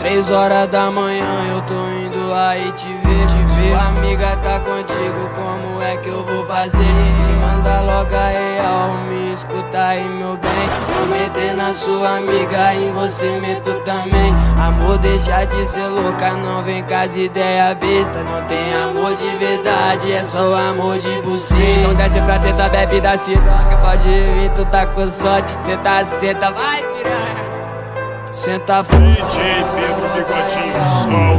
Três horas da manhã eu tô indo aí te ver, te ver. Tua amiga tá contigo, como é que eu vou fazer? Te manda logo a real, me escuta aí meu bem. Vou meter na sua amiga, em você meto também. Amor, deixa de ser louca, não vem com as ideias besta. Não tem amor de verdade, é só amor de buceta. Então desce pra tentar, bebe da siroca, pode vir, tu tá com sorte. Senta, senta, vai piranha. Senta frente, pega o bigodinho, sol,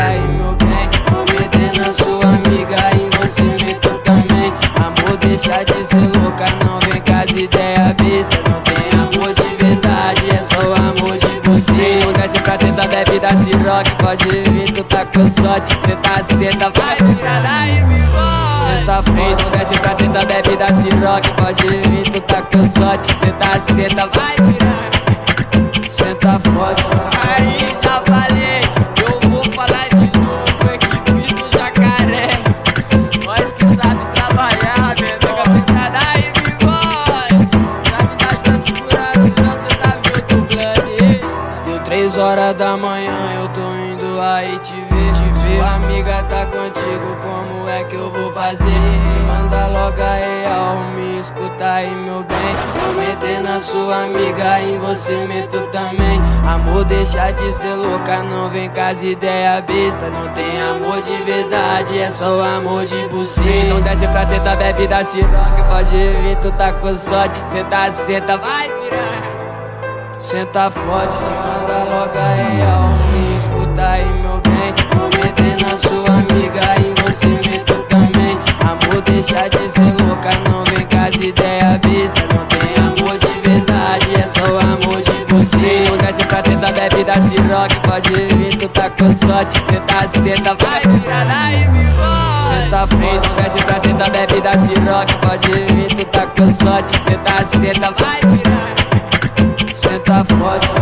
aí meu bem, vou meter na sua amiga e você meto também. Amor, deixa de ser louca, não vem com as ideias besta. Não tem amor de verdade, é só amor de você. Não desce pra tentar, bebe da siroque, pode vir, tu tá com sorte. Senta, senta, vai virada e me Senta frente, desce pra tentar, bebe da siroque, pode vir, tu tá com sorte. Senta, senta, vai virada senta forte. Aí já falei, eu vou falar de novo, equipe do jacaré. Nós que sabe trabalhar, bebê capitada aí me voz. Gravidade tá segurando, senão cê tá vendo plano. Deu três horas da manhã, eu tô indo aí te ver, te ver. Amiga tá contigo, como é que eu vou fazer? Te manda logo a real, me escuta aí meu bem. Vou meter na sua amiga, em você meto também. Amor, deixa de ser louca, não vem com as ideias besta. Não tem amor de verdade, é só amor de buceta. Então desce pra tentar, bebe da siroca, pode vir, tu tá com sorte. Senta, senta, vai piranha. Senta forte, te manda logo a da siroque, pode vir, tu tá com sorte. Senta, senta, vai virada e me Senta frente, desce pra tentar, bebe da siroque, pode vir, tu tá com sorte. Senta, senta, vai virada. Senta forte.